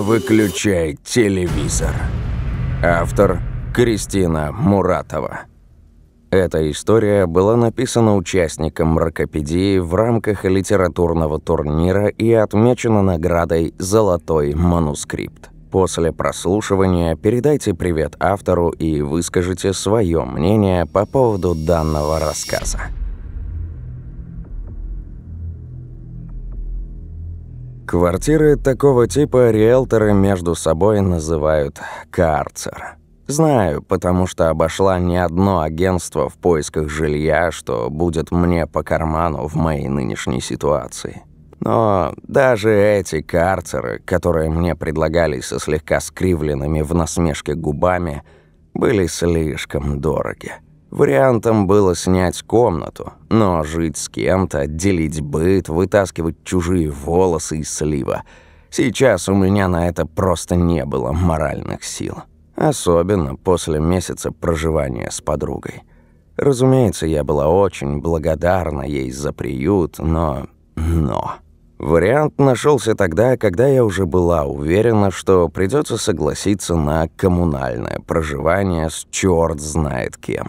Выключай телевизор. Автор Кристина Муратова. Эта история была написана участником Мракопедии в рамках литературного турнира и отмечена наградой «Золотой манускрипт». После прослушивания передайте привет автору и выскажите свое мнение по поводу данного рассказа. Квартиры такого типа риэлторы между собой называют «карцер». Знаю, потому что обошла не одно агентство в поисках жилья, что будет мне по карману в моей нынешней ситуации. Но даже эти карцеры, которые мне предлагали со слегка скривленными в насмешке губами, были слишком дороги. Вариантом было снять комнату, но жить с кем-то, делить быт, вытаскивать чужие волосы из слива. Сейчас у меня на это просто не было моральных сил. Особенно после месяца проживания с подругой. Разумеется, я была очень благодарна ей за приют, но... но... Вариант нашелся тогда, когда я уже была уверена, что придется согласиться на коммунальное проживание с черт знает кем.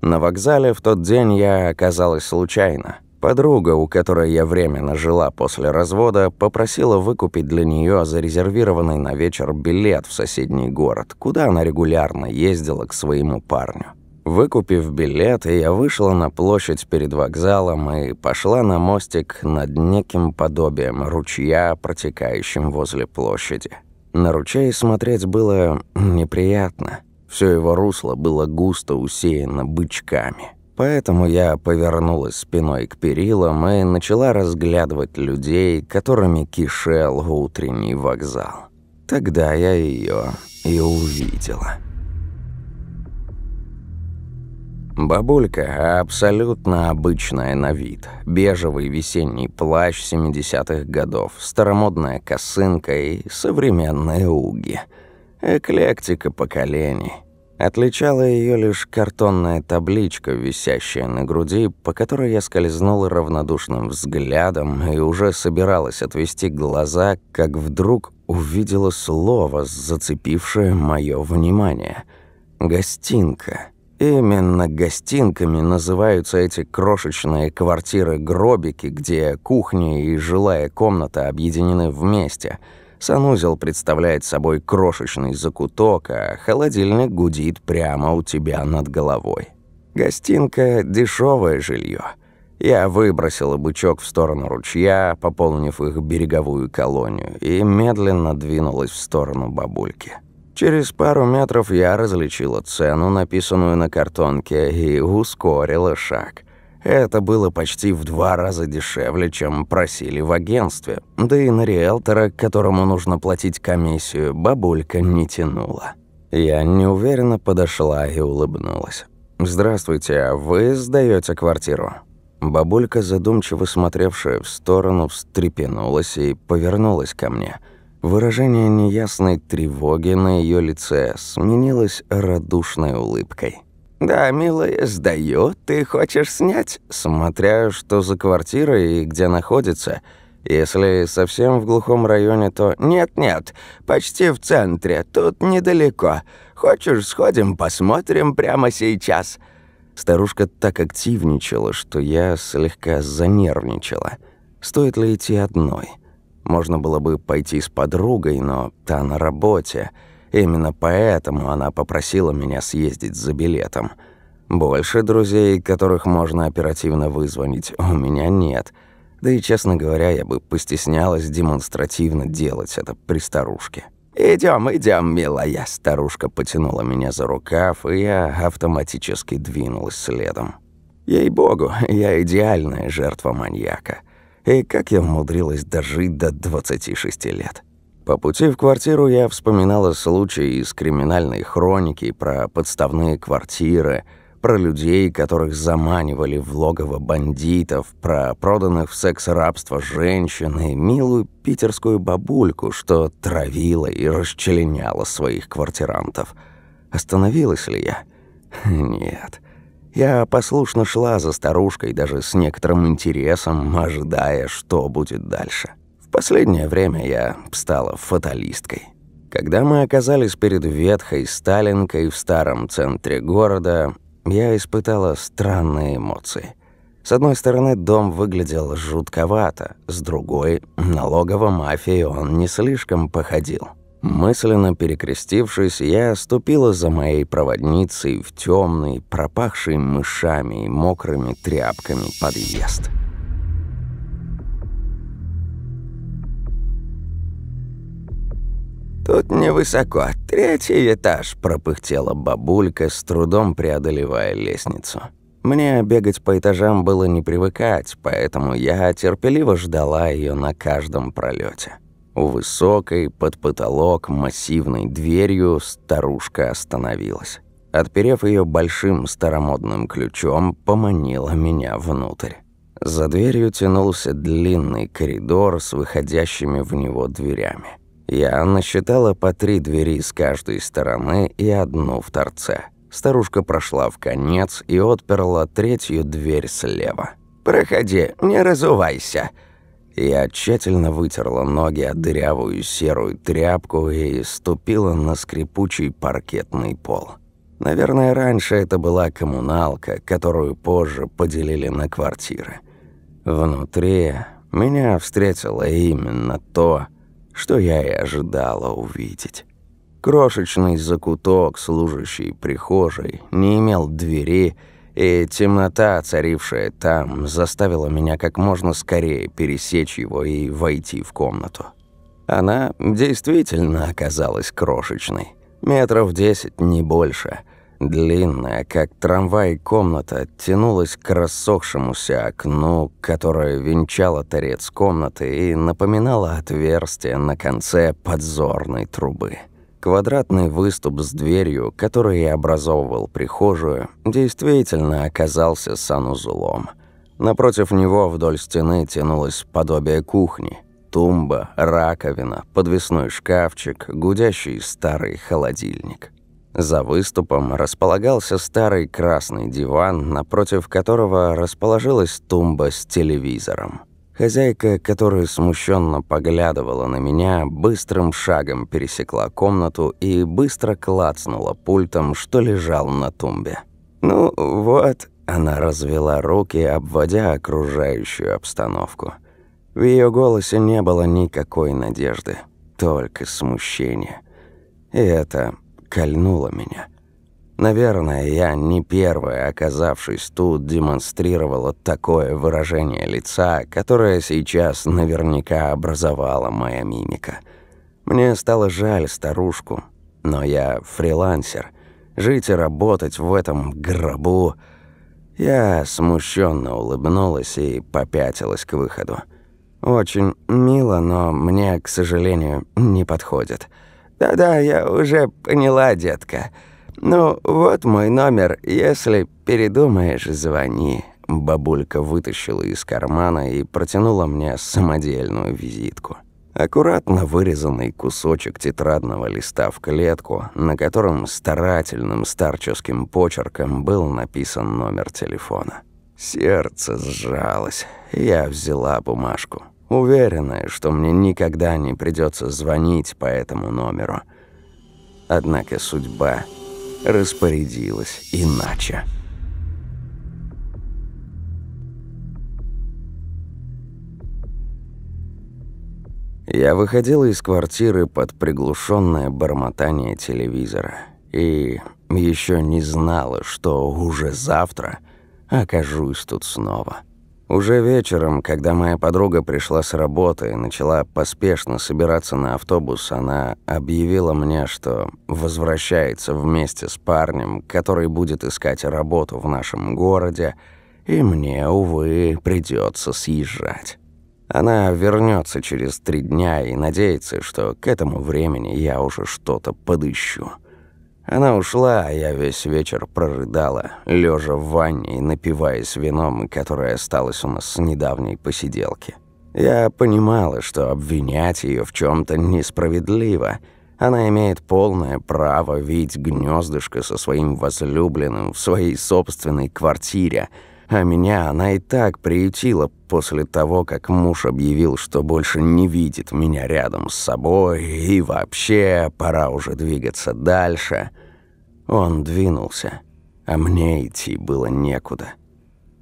На вокзале в тот день я оказалась случайно. Подруга, у которой я временно жила после развода, попросила выкупить для нее зарезервированный на вечер билет в соседний город, куда она регулярно ездила к своему парню. Выкупив билет, я вышла на площадь перед вокзалом и пошла на мостик над неким подобием ручья, протекающим возле площади. На ручей смотреть было неприятно. Все его русло было густо усеяно бычками. Поэтому я повернулась спиной к перилам и начала разглядывать людей, которыми кишел утренний вокзал. Тогда я ее и увидела. Бабулька абсолютно обычная на вид. Бежевый весенний плащ 70-х годов, старомодная косынка и современные уги – Эклектика поколений. Отличала ее лишь картонная табличка, висящая на груди, по которой я скользнула равнодушным взглядом и уже собиралась отвести глаза, как вдруг увидела слово, зацепившее мое внимание. «Гостинка». Именно гостинками называются эти крошечные квартиры-гробики, где кухня и жилая комната объединены вместе – Санузел представляет собой крошечный закуток, а холодильник гудит прямо у тебя над головой. Гостинка – дешевое жилье. Я выбросила бычок в сторону ручья, пополнив их береговую колонию, и медленно двинулась в сторону бабульки. Через пару метров я различила цену, написанную на картонке, и ускорила шаг – это было почти в два раза дешевле, чем просили в агентстве. Да и на риэлтора, которому нужно платить комиссию, бабулька не тянула. Я неуверенно подошла и улыбнулась. «Здравствуйте, а вы сдаете квартиру?» Бабулька, задумчиво смотревшая в сторону, встрепенулась и повернулась ко мне. Выражение неясной тревоги на ее лице сменилось радушной улыбкой. «Да, милая, сдаю. Ты хочешь снять?» «Смотря, что за квартира и где находится. Если совсем в глухом районе, то...» «Нет-нет, почти в центре. Тут недалеко. Хочешь, сходим, посмотрим прямо сейчас?» Старушка так активничала, что я слегка занервничала. Стоит ли идти одной? Можно было бы пойти с подругой, но та на работе — Именно поэтому она попросила меня съездить за билетом. Больше друзей, которых можно оперативно вызвонить, у меня нет. Да и, честно говоря, я бы постеснялась демонстративно делать это при старушке. Идем, идем, милая!» Старушка потянула меня за рукав, и я автоматически двинулась следом. Ей-богу, я идеальная жертва маньяка. И как я умудрилась дожить до 26 лет. По пути в квартиру я вспоминала случаи из криминальной хроники про подставные квартиры, про людей, которых заманивали в логово бандитов, про проданных в секс-рабство женщин и милую питерскую бабульку, что травила и расчленяла своих квартирантов. Остановилась ли я? Нет. Я послушно шла за старушкой, даже с некоторым интересом, ожидая, что будет дальше последнее время я стала фаталисткой. Когда мы оказались перед ветхой Сталинкой в старом центре города, я испытала странные эмоции. С одной стороны, дом выглядел жутковато, с другой, налоговой мафии он не слишком походил. Мысленно перекрестившись, я ступила за моей проводницей в темный, пропахший мышами и мокрыми тряпками подъезд. «Тут невысоко, третий этаж», — пропыхтела бабулька, с трудом преодолевая лестницу. Мне бегать по этажам было не привыкать, поэтому я терпеливо ждала ее на каждом пролете. У высокой, под потолок, массивной дверью старушка остановилась. Отперев ее большим старомодным ключом, поманила меня внутрь. За дверью тянулся длинный коридор с выходящими в него дверями. Я насчитала по три двери с каждой стороны и одну в торце. Старушка прошла в конец и отперла третью дверь слева. «Проходи, не разувайся». Я тщательно вытерла ноги о дырявую серую тряпку и ступила на скрипучий паркетный пол. Наверное, раньше это была коммуналка, которую позже поделили на квартиры. Внутри меня встретило именно то, что я и ожидала увидеть. Крошечный закуток, служащий прихожей, не имел двери, и темнота, царившая там, заставила меня как можно скорее пересечь его и войти в комнату. Она действительно оказалась крошечной. Метров десять, не больше. Длинная, как трамвай, комната тянулась к рассохшемуся окну, которое венчало торец комнаты и напоминало отверстие на конце подзорной трубы. Квадратный выступ с дверью, который и образовывал прихожую, действительно оказался санузлом. Напротив него вдоль стены тянулось подобие кухни. Тумба, раковина, подвесной шкафчик, гудящий старый холодильник. За выступом располагался старый красный диван, напротив которого расположилась тумба с телевизором. Хозяйка, которая смущенно поглядывала на меня, быстрым шагом пересекла комнату и быстро клацнула пультом, что лежал на тумбе. «Ну вот», — она развела руки, обводя окружающую обстановку. В ее голосе не было никакой надежды, только смущение. И это кольнуло меня. Наверное, я не первая, оказавшись тут, демонстрировала такое выражение лица, которое сейчас наверняка образовала моя мимика. Мне стало жаль старушку, но я фрилансер. Жить и работать в этом гробу... Я смущенно улыбнулась и попятилась к выходу. Очень мило, но мне, к сожалению, не подходит. «Да-да, я уже поняла, детка». «Ну, вот мой номер. Если передумаешь, звони». Бабулька вытащила из кармана и протянула мне самодельную визитку. Аккуратно вырезанный кусочек тетрадного листа в клетку, на котором старательным старческим почерком был написан номер телефона. Сердце сжалось. Я взяла бумажку, уверенная, что мне никогда не придется звонить по этому номеру. Однако судьба распорядилась иначе. Я выходила из квартиры под приглушенное бормотание телевизора и еще не знала, что уже завтра окажусь тут снова. Уже вечером, когда моя подруга пришла с работы и начала поспешно собираться на автобус, она объявила мне, что возвращается вместе с парнем, который будет искать работу в нашем городе, и мне, увы, придется съезжать. Она вернется через три дня и надеется, что к этому времени я уже что-то подыщу. Она ушла, а я весь вечер прорыдала, лежа в ванне и напиваясь вином, которое осталось у нас с недавней посиделки. Я понимала, что обвинять ее в чем то несправедливо. Она имеет полное право видеть гнездышко со своим возлюбленным в своей собственной квартире, А меня она и так приютила после того, как муж объявил, что больше не видит меня рядом с собой, и вообще пора уже двигаться дальше. Он двинулся, а мне идти было некуда.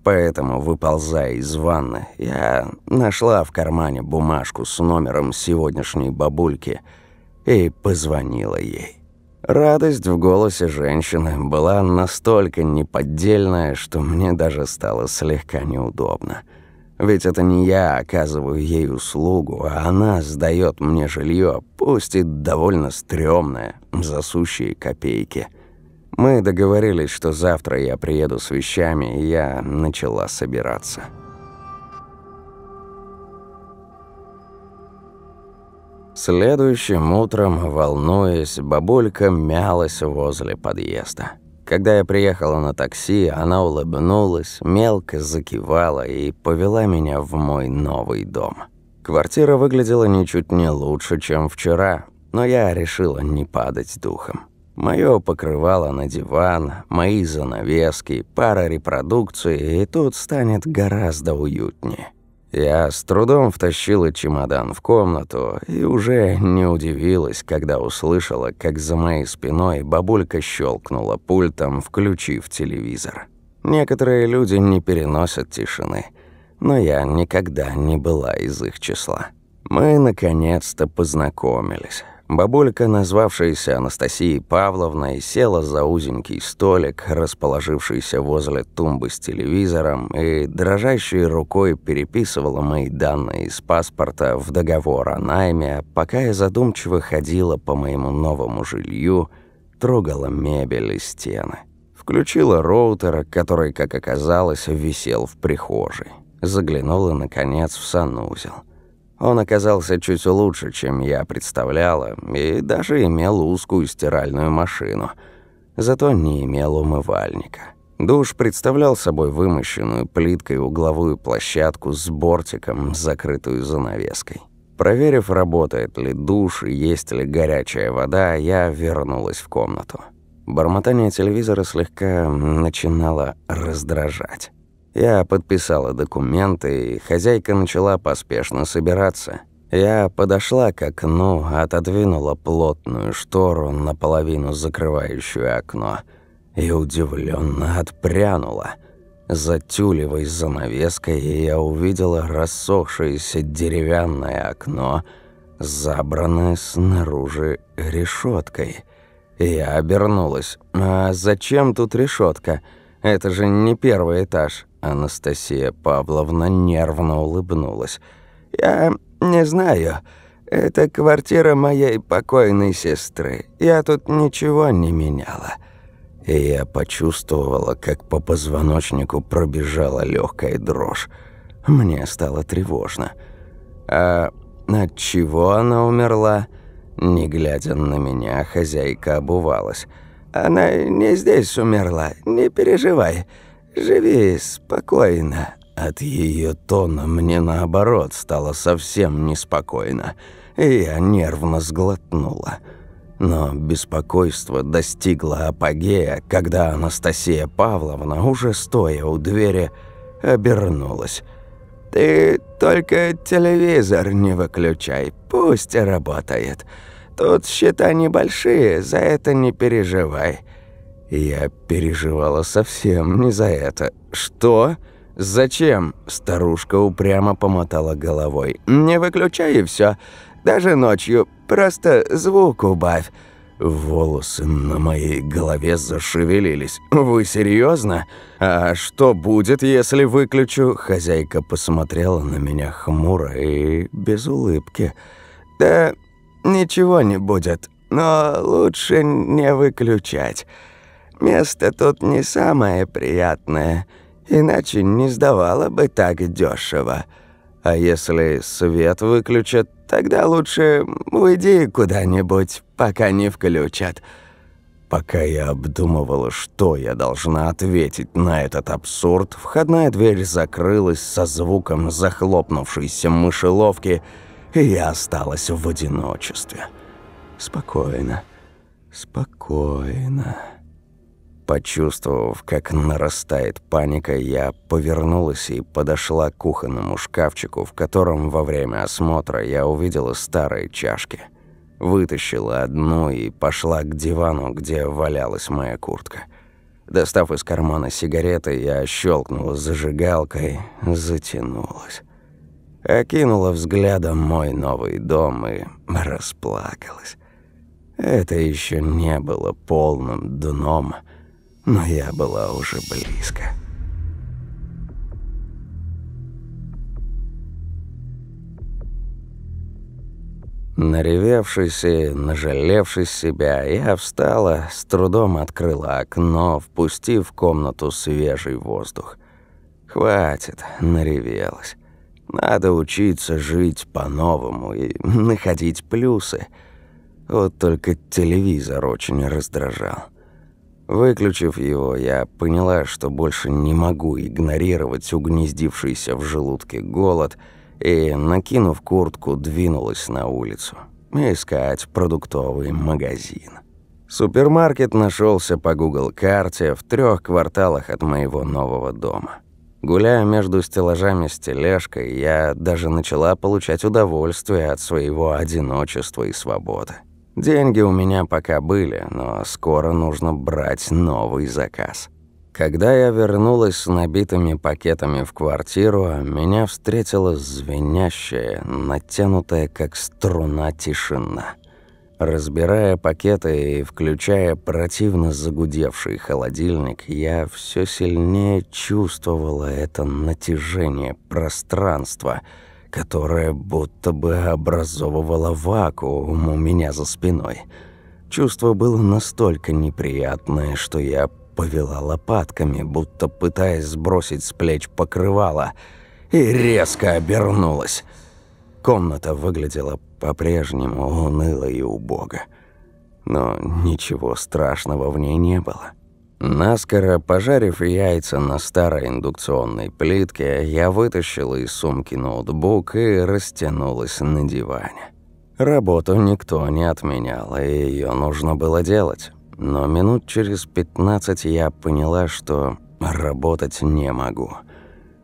Поэтому, выползая из ванны, я нашла в кармане бумажку с номером сегодняшней бабульки и позвонила ей. Радость в голосе женщины была настолько неподдельная, что мне даже стало слегка неудобно. Ведь это не я оказываю ей услугу, а она сдает мне жилье, пусть и довольно стрёмное, за сущие копейки. Мы договорились, что завтра я приеду с вещами, и я начала собираться. Следующим утром, волнуясь, бабулька мялась возле подъезда. Когда я приехала на такси, она улыбнулась, мелко закивала и повела меня в мой новый дом. Квартира выглядела ничуть не лучше, чем вчера, но я решила не падать духом. Моё покрывало на диван, мои занавески, пара репродукций, и тут станет гораздо уютнее. Я с трудом втащила чемодан в комнату и уже не удивилась, когда услышала, как за моей спиной бабулька щелкнула пультом, включив телевизор. Некоторые люди не переносят тишины, но я никогда не была из их числа. Мы наконец-то познакомились. Бабулька, назвавшаяся Анастасией Павловной, села за узенький столик, расположившийся возле тумбы с телевизором, и дрожащей рукой переписывала мои данные из паспорта в договор о найме, пока я задумчиво ходила по моему новому жилью, трогала мебель и стены. Включила роутер, который, как оказалось, висел в прихожей. Заглянула, наконец, в санузел. Он оказался чуть лучше, чем я представляла, и даже имел узкую стиральную машину. Зато не имел умывальника. Душ представлял собой вымощенную плиткой угловую площадку с бортиком, закрытую занавеской. Проверив, работает ли душ и есть ли горячая вода, я вернулась в комнату. Бормотание телевизора слегка начинало раздражать. Я подписала документы, и хозяйка начала поспешно собираться. Я подошла к окну, отодвинула плотную штору, наполовину закрывающую окно, и удивленно отпрянула. За тюлевой занавеской я увидела рассохшееся деревянное окно, забранное снаружи решеткой. Я обернулась. «А зачем тут решетка? Это же не первый этаж». Анастасия Павловна нервно улыбнулась. «Я не знаю. Это квартира моей покойной сестры. Я тут ничего не меняла». И я почувствовала, как по позвоночнику пробежала легкая дрожь. Мне стало тревожно. «А от чего она умерла?» Не глядя на меня, хозяйка обувалась. «Она не здесь умерла, не переживай. Живи спокойно». От ее тона мне наоборот стало совсем неспокойно, я нервно сглотнула. Но беспокойство достигло апогея, когда Анастасия Павловна, уже стоя у двери, обернулась. «Ты только телевизор не выключай, пусть работает. Тут счета небольшие, за это не переживай. Я переживала совсем не за это. «Что? Зачем?» Старушка упрямо помотала головой. «Не выключай и всё. Даже ночью. Просто звук убавь». Волосы на моей голове зашевелились. «Вы серьезно? А что будет, если выключу?» Хозяйка посмотрела на меня хмуро и без улыбки. «Да ничего не будет, но лучше не выключать». Место тут не самое приятное, иначе не сдавало бы так дешево. А если свет выключат, тогда лучше уйди куда-нибудь, пока не включат». Пока я обдумывала, что я должна ответить на этот абсурд, входная дверь закрылась со звуком захлопнувшейся мышеловки, и я осталась в одиночестве. Спокойно, спокойно. Почувствовав, как нарастает паника, я повернулась и подошла к кухонному шкафчику, в котором во время осмотра я увидела старые чашки. Вытащила одну и пошла к дивану, где валялась моя куртка. Достав из кармана сигареты, я щелкнула зажигалкой, затянулась. Окинула взглядом мой новый дом и расплакалась. Это еще не было полным дном – но я была уже близко. Наревевшись и нажалевшись себя, я встала, с трудом открыла окно, впустив в комнату свежий воздух. Хватит, наревелась. Надо учиться жить по-новому и находить плюсы. Вот только телевизор очень раздражал. Выключив его, я поняла, что больше не могу игнорировать угнездившийся в желудке голод и, накинув куртку, двинулась на улицу. Искать продуктовый магазин. Супермаркет нашелся по Google карте в трех кварталах от моего нового дома. Гуляя между стеллажами с тележкой, я даже начала получать удовольствие от своего одиночества и свободы. Деньги у меня пока были, но скоро нужно брать новый заказ. Когда я вернулась с набитыми пакетами в квартиру, меня встретила звенящая, натянутая как струна тишина. Разбирая пакеты и включая противно загудевший холодильник, я все сильнее чувствовала это натяжение пространства – которая будто бы образовывала вакуум у меня за спиной. Чувство было настолько неприятное, что я повела лопатками, будто пытаясь сбросить с плеч покрывало, и резко обернулась. Комната выглядела по-прежнему уныло и убого. Но ничего страшного в ней не было. Наскоро пожарив яйца на старой индукционной плитке, я вытащила из сумки ноутбук и растянулась на диване. Работу никто не отменял, и ее нужно было делать. Но минут через пятнадцать я поняла, что работать не могу.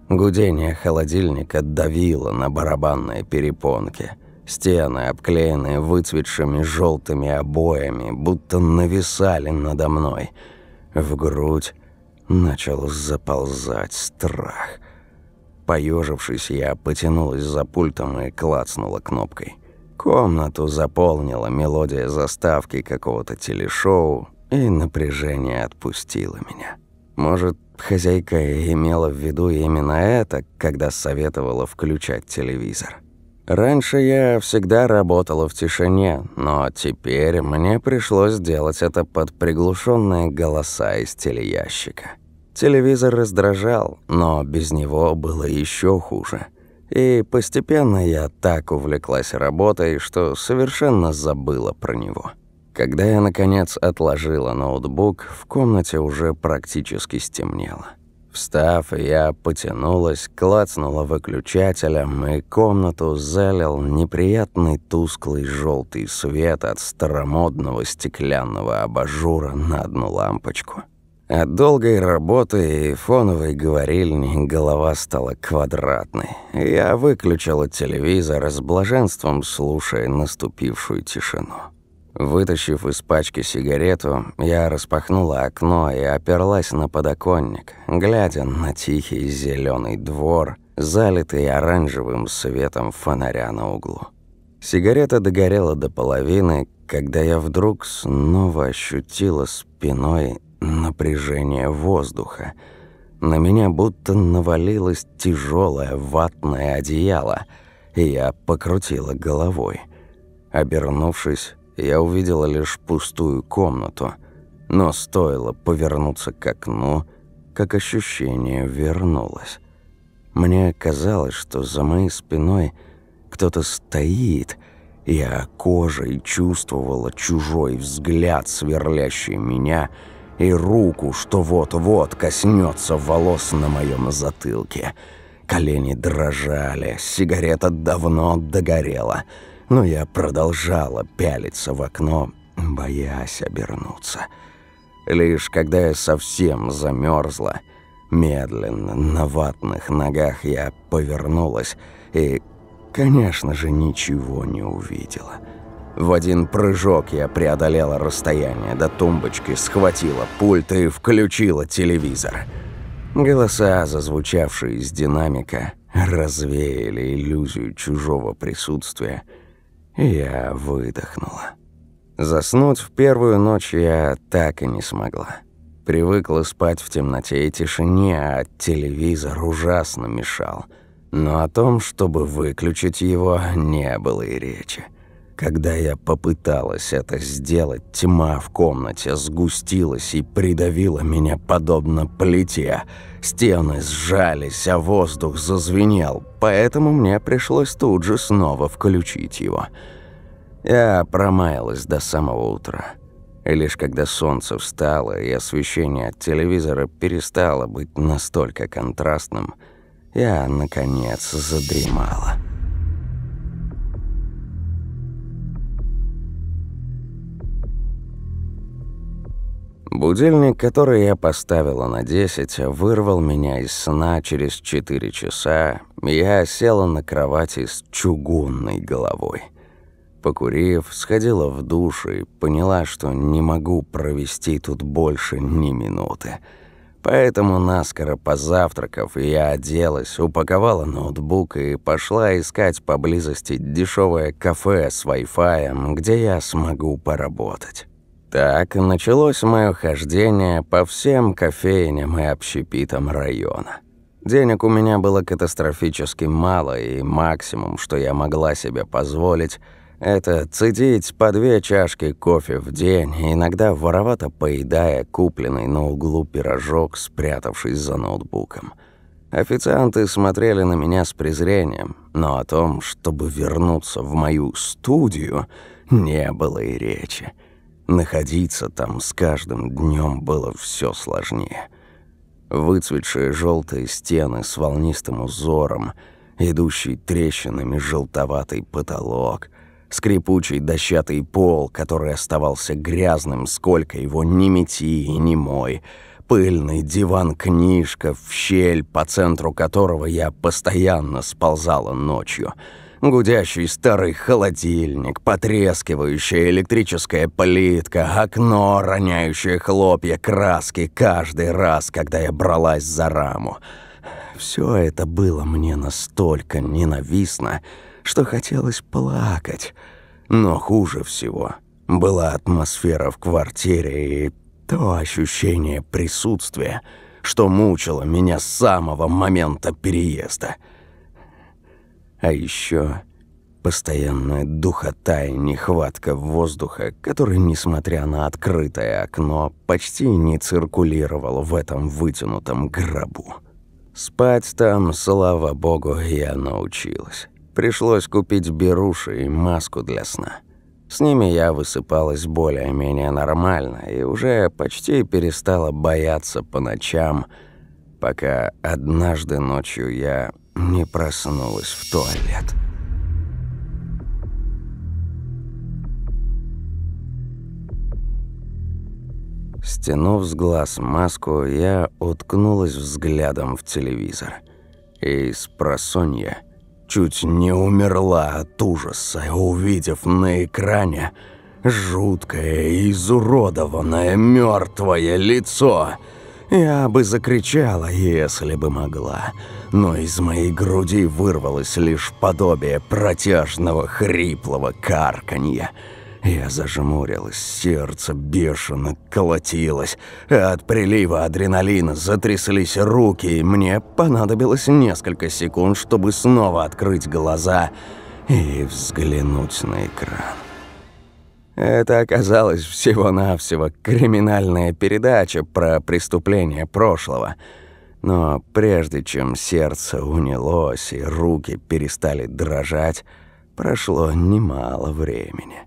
Гудение холодильника давило на барабанные перепонки. Стены, обклеенные выцветшими желтыми обоями, будто нависали надо мной – в грудь начал заползать страх. Поежившись, я потянулась за пультом и клацнула кнопкой. Комнату заполнила мелодия заставки какого-то телешоу, и напряжение отпустило меня. Может, хозяйка имела в виду именно это, когда советовала включать телевизор. Раньше я всегда работала в тишине, но теперь мне пришлось делать это под приглушенные голоса из телеящика. Телевизор раздражал, но без него было еще хуже. И постепенно я так увлеклась работой, что совершенно забыла про него. Когда я, наконец, отложила ноутбук, в комнате уже практически стемнело. Встав, я потянулась, клацнула выключателем, и комнату залил неприятный тусклый желтый свет от старомодного стеклянного абажура на одну лампочку. От долгой работы и фоновой говорильни голова стала квадратной. Я выключила телевизор с блаженством, слушая наступившую тишину. Вытащив из пачки сигарету, я распахнула окно и оперлась на подоконник, глядя на тихий зеленый двор, залитый оранжевым светом фонаря на углу. Сигарета догорела до половины, когда я вдруг снова ощутила спиной напряжение воздуха. На меня будто навалилось тяжелое ватное одеяло, и я покрутила головой. Обернувшись, я увидела лишь пустую комнату, но стоило повернуться к окну, как ощущение вернулось. Мне казалось, что за моей спиной кто-то стоит, я кожей чувствовала чужой взгляд, сверлящий меня, и руку, что вот-вот коснется волос на моем затылке. Колени дрожали, сигарета давно догорела — но я продолжала пялиться в окно, боясь обернуться. Лишь когда я совсем замерзла, медленно, на ватных ногах я повернулась и, конечно же, ничего не увидела. В один прыжок я преодолела расстояние до тумбочки, схватила пульт и включила телевизор. Голоса, зазвучавшие из динамика, развеяли иллюзию чужого присутствия, я выдохнула. Заснуть в первую ночь я так и не смогла. Привыкла спать в темноте и тишине, а телевизор ужасно мешал. Но о том, чтобы выключить его, не было и речи. Когда я попыталась это сделать, тьма в комнате сгустилась и придавила меня подобно плите. Стены сжались, а воздух зазвенел, поэтому мне пришлось тут же снова включить его. Я промаялась до самого утра. И лишь когда солнце встало и освещение от телевизора перестало быть настолько контрастным, я, наконец, задремала. Будильник, который я поставила на 10, вырвал меня из сна через 4 часа, я села на кровати с чугунной головой. Покурив, сходила в душ и поняла, что не могу провести тут больше ни минуты. Поэтому, наскоро позавтракав, я оделась, упаковала ноутбук и пошла искать поблизости дешевое кафе с Wi-Fi, где я смогу поработать. Так началось мое хождение по всем кофейням и общепитам района. Денег у меня было катастрофически мало, и максимум, что я могла себе позволить – это цедить по две чашки кофе в день, иногда воровато поедая купленный на углу пирожок, спрятавшись за ноутбуком. Официанты смотрели на меня с презрением, но о том, чтобы вернуться в мою студию, не было и речи. Находиться там с каждым днем было все сложнее. Выцветшие желтые стены с волнистым узором, идущий трещинами желтоватый потолок, скрипучий дощатый пол, который оставался грязным, сколько его ни мети и ни мой, пыльный диван-книжка в щель, по центру которого я постоянно сползала ночью, гудящий старый холодильник, потрескивающая электрическая плитка, окно, роняющее хлопья краски каждый раз, когда я бралась за раму. Все это было мне настолько ненавистно, что хотелось плакать. Но хуже всего была атмосфера в квартире и то ощущение присутствия, что мучило меня с самого момента переезда. А еще постоянная духота и нехватка воздуха, который, несмотря на открытое окно, почти не циркулировал в этом вытянутом гробу. Спать там, слава богу, я научилась. Пришлось купить беруши и маску для сна. С ними я высыпалась более-менее нормально и уже почти перестала бояться по ночам, пока однажды ночью я не проснулась в туалет. Стянув с глаз маску, я уткнулась взглядом в телевизор. И с чуть не умерла от ужаса, увидев на экране жуткое, изуродованное, мертвое лицо. Я бы закричала, если бы могла, но из моей груди вырвалось лишь подобие протяжного хриплого карканья – я зажмурилась, сердце бешено колотилось, а от прилива адреналина затряслись руки, и мне понадобилось несколько секунд, чтобы снова открыть глаза и взглянуть на экран. Это оказалось всего-навсего криминальная передача про преступления прошлого. Но прежде чем сердце унялось и руки перестали дрожать, прошло немало времени.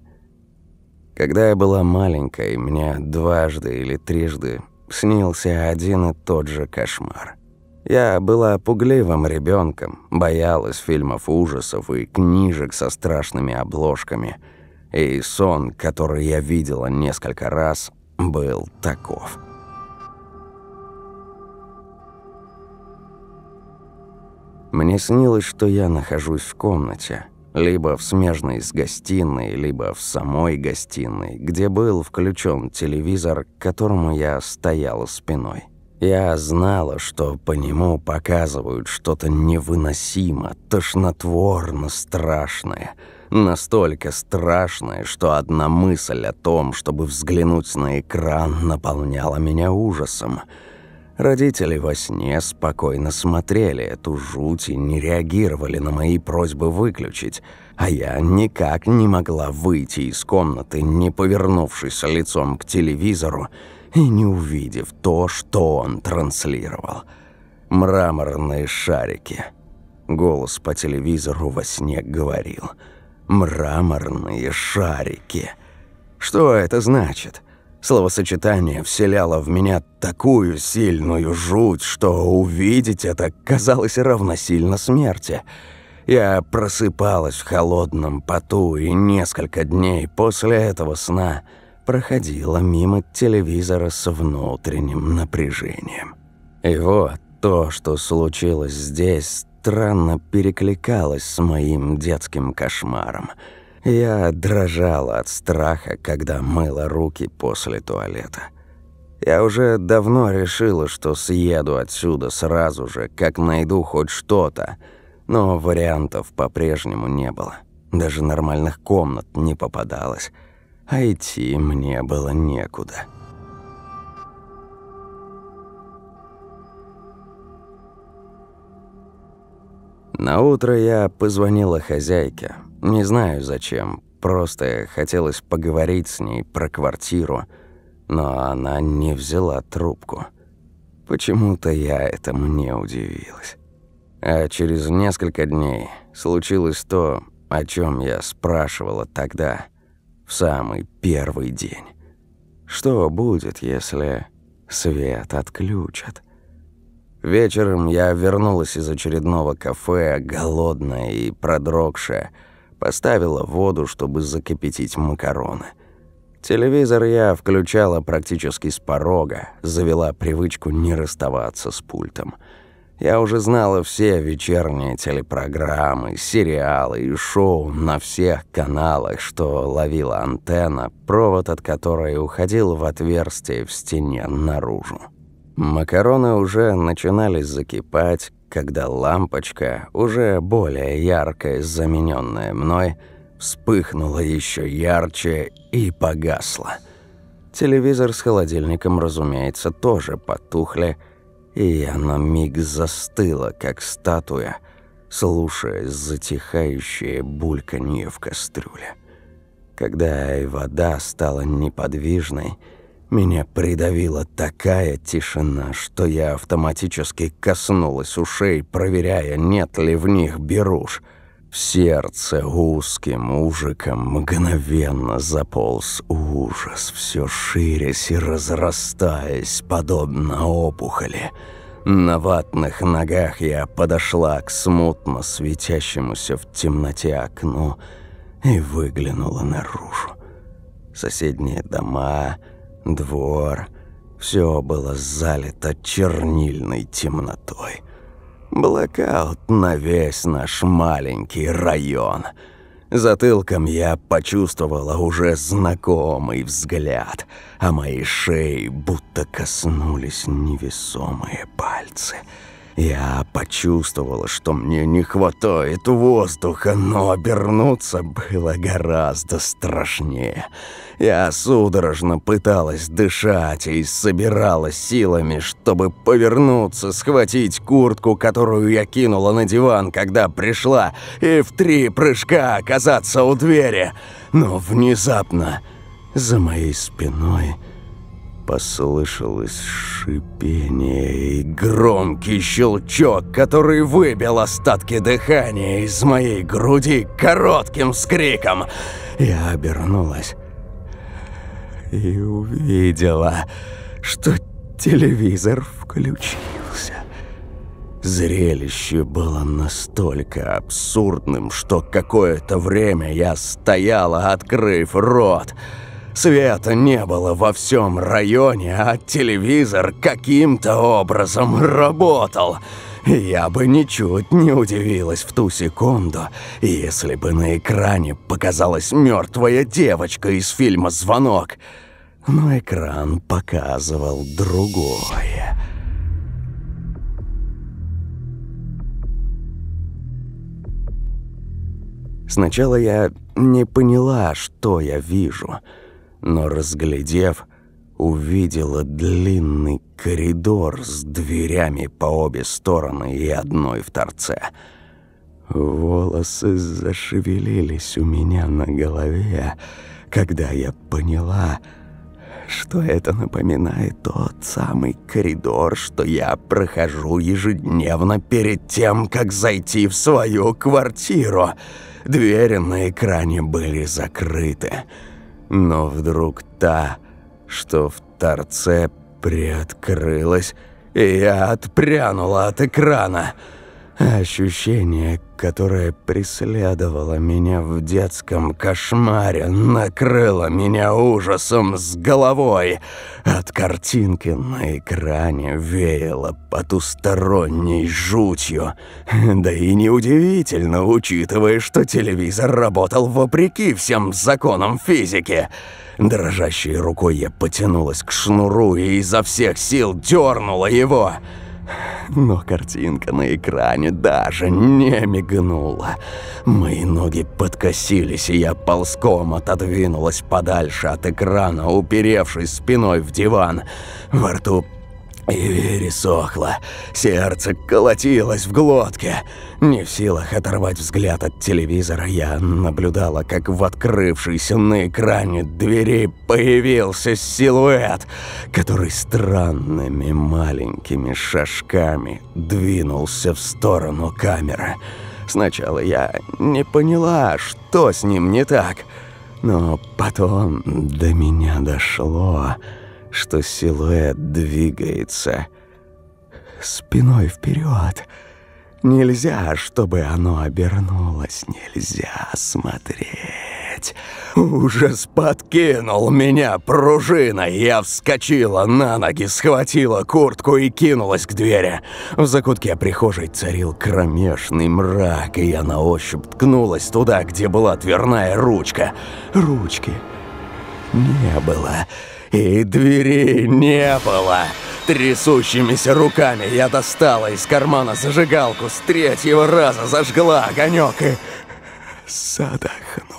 Когда я была маленькой, мне дважды или трижды снился один и тот же кошмар. Я была пугливым ребенком, боялась фильмов ужасов и книжек со страшными обложками. И сон, который я видела несколько раз, был таков. Мне снилось, что я нахожусь в комнате, либо в смежной с гостиной, либо в самой гостиной, где был включен телевизор, к которому я стояла спиной. Я знала, что по нему показывают что-то невыносимо, тошнотворно страшное. Настолько страшное, что одна мысль о том, чтобы взглянуть на экран, наполняла меня ужасом. Родители во сне спокойно смотрели эту жуть и не реагировали на мои просьбы выключить, а я никак не могла выйти из комнаты, не повернувшись лицом к телевизору, и не увидев то, что он транслировал. Мраморные шарики. Голос по телевизору во сне говорил. «Мраморные шарики». Что это значит? Словосочетание вселяло в меня такую сильную жуть, что увидеть это казалось равносильно смерти. Я просыпалась в холодном поту, и несколько дней после этого сна – проходила мимо телевизора с внутренним напряжением. И вот то, что случилось здесь, странно перекликалось с моим детским кошмаром. Я дрожала от страха, когда мыла руки после туалета. Я уже давно решила, что съеду отсюда сразу же, как найду хоть что-то, но вариантов по-прежнему не было. Даже нормальных комнат не попадалось а идти мне было некуда. На утро я позвонила хозяйке. Не знаю зачем, просто хотелось поговорить с ней про квартиру, но она не взяла трубку. Почему-то я этому не удивилась. А через несколько дней случилось то, о чем я спрашивала тогда – в самый первый день. Что будет, если свет отключат? Вечером я вернулась из очередного кафе, голодная и продрогшая, поставила воду, чтобы закипятить макароны. Телевизор я включала практически с порога, завела привычку не расставаться с пультом – я уже знала все вечерние телепрограммы, сериалы и шоу на всех каналах, что ловила антенна, провод от которой уходил в отверстие в стене наружу. Макароны уже начинали закипать, когда лампочка, уже более яркая, замененная мной, вспыхнула еще ярче и погасла. Телевизор с холодильником, разумеется, тоже потухли, и я на миг застыла, как статуя, слушая затихающее бульканье в кастрюле. Когда и вода стала неподвижной, меня придавила такая тишина, что я автоматически коснулась ушей, проверяя, нет ли в них беруш – в сердце узким ужиком мгновенно заполз ужас, все ширясь и разрастаясь, подобно опухоли. На ватных ногах я подошла к смутно светящемуся в темноте окну и выглянула наружу. Соседние дома, двор — все было залито чернильной темнотой. Блэкаут на весь наш маленький район. Затылком я почувствовала уже знакомый взгляд, а моей шеи будто коснулись невесомые пальцы — я почувствовала, что мне не хватает воздуха, но обернуться было гораздо страшнее. Я судорожно пыталась дышать и собирала силами, чтобы повернуться, схватить куртку, которую я кинула на диван, когда пришла, и в три прыжка оказаться у двери. Но внезапно за моей спиной Послышалось шипение и громкий щелчок, который выбил остатки дыхания из моей груди коротким скриком. Я обернулась и увидела, что телевизор включился. Зрелище было настолько абсурдным, что какое-то время я стояла, открыв рот – Света не было во всем районе, а телевизор каким-то образом работал. Я бы ничуть не удивилась в ту секунду, если бы на экране показалась мертвая девочка из фильма «Звонок». Но экран показывал другое. Сначала я не поняла, что я вижу, но, разглядев, увидела длинный коридор с дверями по обе стороны и одной в торце. Волосы зашевелились у меня на голове, когда я поняла, что это напоминает тот самый коридор, что я прохожу ежедневно перед тем, как зайти в свою квартиру — Двери на экране были закрыты. Но вдруг та, что в торце, приоткрылась, и я отпрянула от экрана. Ощущение, которое преследовало меня в детском кошмаре, накрыло меня ужасом с головой. От картинки на экране веяло потусторонней жутью. Да и неудивительно, учитывая, что телевизор работал вопреки всем законам физики. Дрожащей рукой я потянулась к шнуру и изо всех сил дернула его — но картинка на экране даже не мигнула. Мои ноги подкосились, и я ползком отодвинулась подальше от экрана, уперевшись спиной в диван. Во рту и пересохло, сердце колотилось в глотке. Не в силах оторвать взгляд от телевизора, я наблюдала, как в открывшейся на экране двери появился силуэт, который странными маленькими шажками двинулся в сторону камеры. Сначала я не поняла, что с ним не так, но потом до меня дошло что силуэт двигается спиной вперед. Нельзя, чтобы оно обернулось, нельзя смотреть. Ужас подкинул меня пружиной. Я вскочила на ноги, схватила куртку и кинулась к двери. В закутке прихожей царил кромешный мрак, и я на ощупь ткнулась туда, где была дверная ручка. Ручки не было и двери не было. Трясущимися руками я достала из кармана зажигалку, с третьего раза зажгла огонек и задохнулась.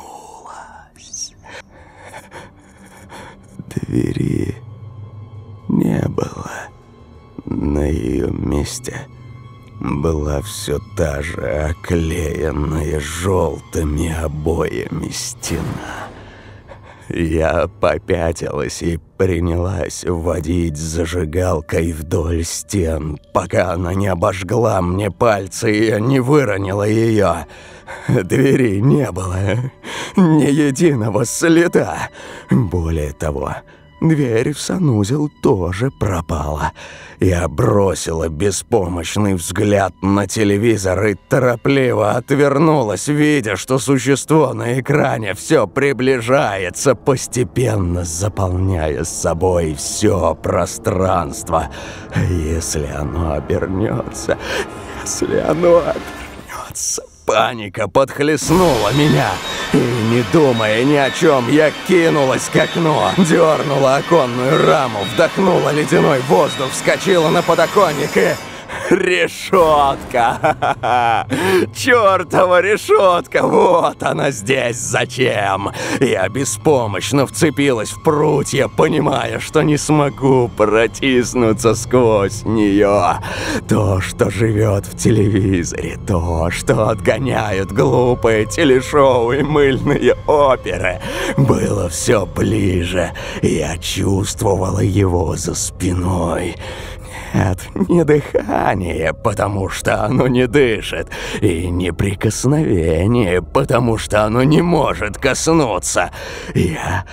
Двери не было. На ее месте была все та же оклеенная желтыми обоями стена. Я попятилась и принялась водить зажигалкой вдоль стен, пока она не обожгла мне пальцы и не выронила ее. Двери не было, ни единого следа. Более того, Дверь в санузел тоже пропала. Я бросила беспомощный взгляд на телевизор и торопливо отвернулась, видя, что существо на экране все приближается, постепенно заполняя с собой все пространство. Если оно обернется, если оно обернется... Паника подхлестнула меня. И, не думая ни о чем, я кинулась к окну, дернула оконную раму, вдохнула ледяной воздух, вскочила на подоконник и... Решетка! Чёртова решетка! Вот она здесь зачем! Я беспомощно вцепилась в прутья, понимая, что не смогу протиснуться сквозь нее. То, что живет в телевизоре, то, что отгоняют глупые телешоу и мыльные оперы, было все ближе. Я чувствовала его за спиной. Нет, не дыхание, потому что оно не дышит, и не прикосновение, потому что оно не может коснуться. Я...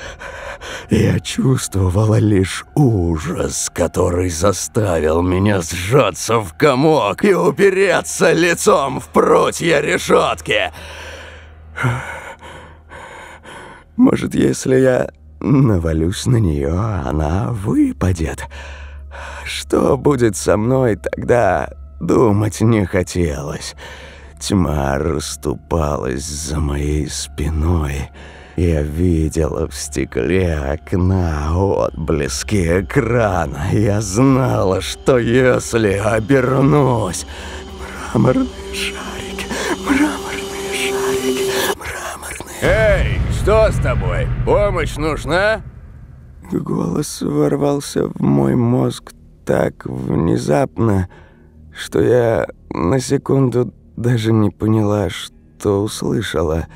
я чувствовала лишь ужас, который заставил меня сжаться в комок и упереться лицом в прутья решетки. Может, если я навалюсь на нее, она выпадет. Что будет со мной тогда, думать не хотелось. Тьма расступалась за моей спиной. Я видела в стекле окна отблески экрана. Я знала, что если обернусь... Мраморные шарики, мраморные шарики, мраморные... Эй, что с тобой? Помощь нужна? Голос ворвался в мой мозг так внезапно, что я на секунду даже не поняла, что услышала.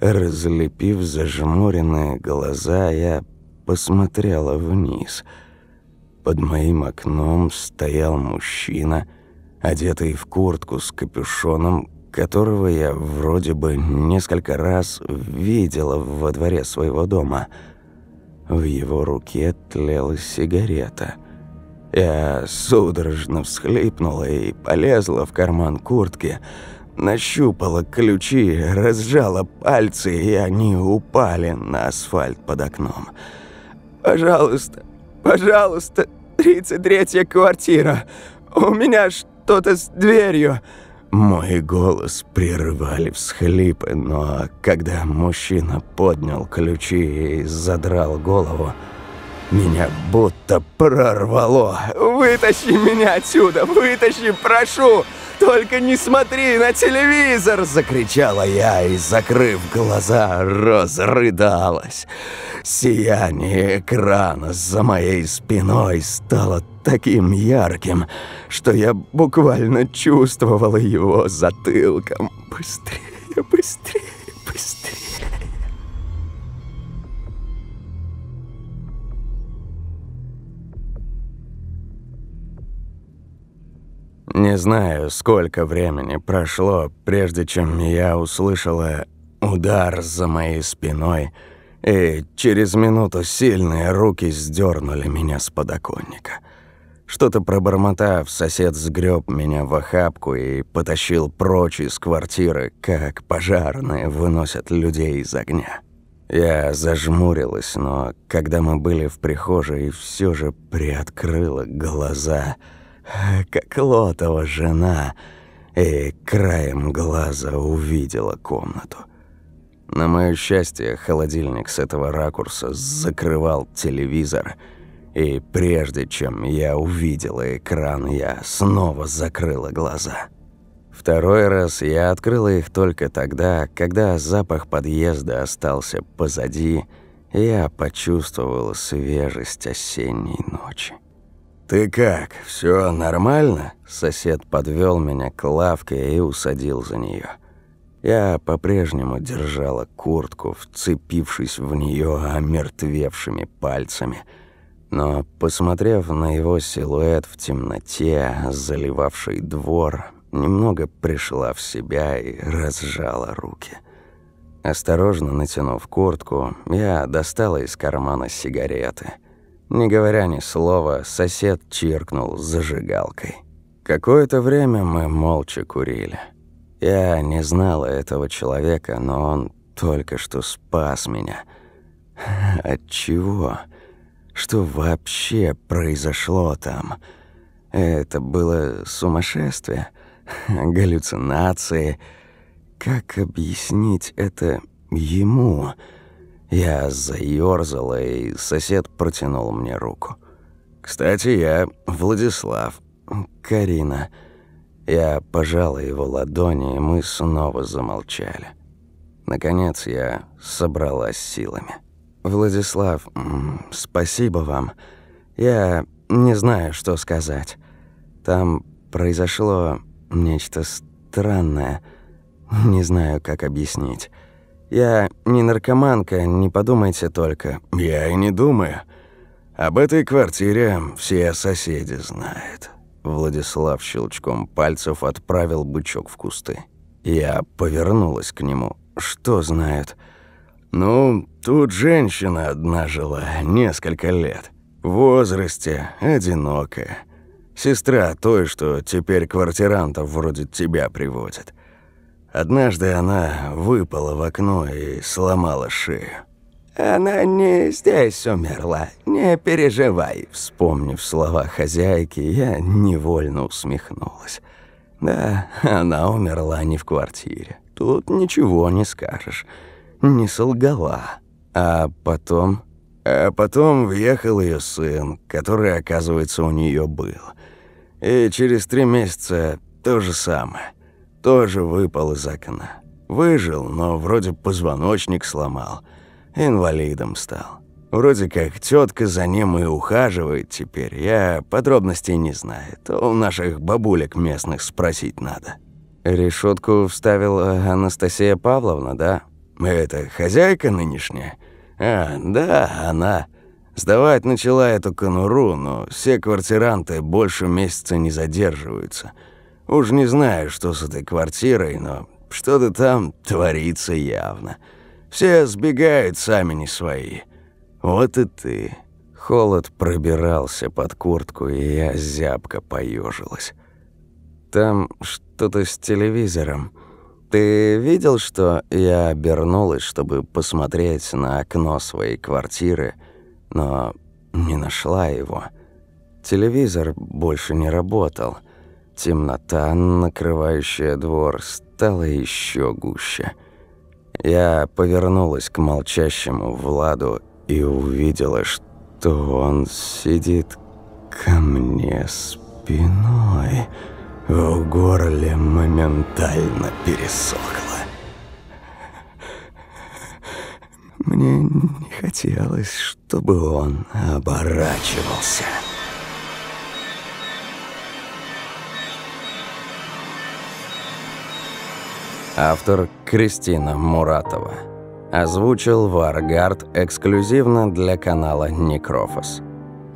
Разлепив зажмуренные глаза, я посмотрела вниз. Под моим окном стоял мужчина, одетый в куртку с капюшоном, которого я вроде бы несколько раз видела во дворе своего дома. В его руке тлела сигарета — я судорожно всхлипнула и полезла в карман куртки, нащупала ключи, разжала пальцы, и они упали на асфальт под окном. «Пожалуйста, пожалуйста, 33-я квартира. У меня что-то с дверью». Мой голос прерывали всхлипы, но когда мужчина поднял ключи и задрал голову, меня будто прорвало. «Вытащи меня отсюда! Вытащи, прошу! Только не смотри на телевизор!» Закричала я и, закрыв глаза, разрыдалась. Сияние экрана за моей спиной стало таким ярким, что я буквально чувствовала его затылком. «Быстрее, быстрее, быстрее!» Не знаю, сколько времени прошло, прежде чем я услышала удар за моей спиной, и через минуту сильные руки сдернули меня с подоконника. Что-то пробормотав, сосед сгреб меня в охапку и потащил прочь из квартиры, как пожарные выносят людей из огня. Я зажмурилась, но когда мы были в прихожей, все же приоткрыла глаза — как Лотова жена, и краем глаза увидела комнату. На мое счастье, холодильник с этого ракурса закрывал телевизор, и прежде чем я увидела экран, я снова закрыла глаза. Второй раз я открыла их только тогда, когда запах подъезда остался позади, и я почувствовала свежесть осенней ночи. «Ты как, все нормально?» Сосед подвел меня к лавке и усадил за нее. Я по-прежнему держала куртку, вцепившись в нее омертвевшими пальцами. Но, посмотрев на его силуэт в темноте, заливавший двор, немного пришла в себя и разжала руки. Осторожно натянув куртку, я достала из кармана сигареты – не говоря ни слова, сосед чиркнул зажигалкой. Какое-то время мы молча курили. Я не знала этого человека, но он только что спас меня. От чего? Что вообще произошло там? Это было сумасшествие? Галлюцинации? Как объяснить это ему?» Я заёрзала, и сосед протянул мне руку. «Кстати, я Владислав. Карина». Я пожала его ладони, и мы снова замолчали. Наконец я собралась силами. «Владислав, спасибо вам. Я не знаю, что сказать. Там произошло нечто странное. Не знаю, как объяснить. Я не наркоманка, не подумайте только. Я и не думаю. Об этой квартире все соседи знают. Владислав щелчком пальцев отправил бычок в кусты. Я повернулась к нему. Что знают? Ну, тут женщина одна жила несколько лет. В возрасте, одинокая. Сестра той, что теперь квартирантов вроде тебя приводит. Однажды она выпала в окно и сломала шею. она не здесь умерла, не переживай». Вспомнив слова хозяйки, я невольно усмехнулась. Да, она умерла не в квартире. Тут ничего не скажешь. Не солгала. А потом... А потом въехал ее сын, который, оказывается, у нее был. И через три месяца то же самое. Тоже выпал из окна. Выжил, но вроде позвоночник сломал. Инвалидом стал. Вроде как тетка за ним и ухаживает теперь. Я подробностей не знаю. То у наших бабулек местных спросить надо. Решетку вставила Анастасия Павловна, да? Это хозяйка нынешняя? А, да, она. Сдавать начала эту конуру, но все квартиранты больше месяца не задерживаются. Уж не знаю, что с этой квартирой, но что-то там творится явно. Все сбегают сами не свои. Вот и ты. Холод пробирался под куртку, и я зябко поежилась. Там что-то с телевизором. Ты видел, что я обернулась, чтобы посмотреть на окно своей квартиры, но не нашла его. Телевизор больше не работал. Темнота, накрывающая двор, стала еще гуще. Я повернулась к молчащему Владу и увидела, что он сидит ко мне спиной. В горле моментально пересохло. Мне не хотелось, чтобы он оборачивался. Автор Кристина Муратова. Озвучил Варгард эксклюзивно для канала Некрофос.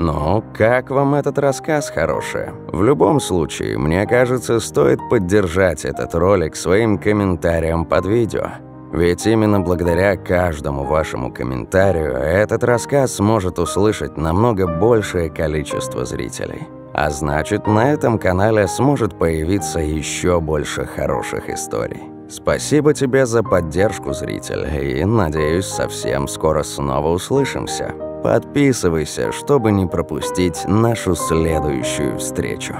Ну, как вам этот рассказ, хорошая? В любом случае, мне кажется, стоит поддержать этот ролик своим комментарием под видео. Ведь именно благодаря каждому вашему комментарию этот рассказ сможет услышать намного большее количество зрителей. А значит, на этом канале сможет появиться еще больше хороших историй. Спасибо тебе за поддержку, зритель, и, надеюсь, совсем скоро снова услышимся. Подписывайся, чтобы не пропустить нашу следующую встречу.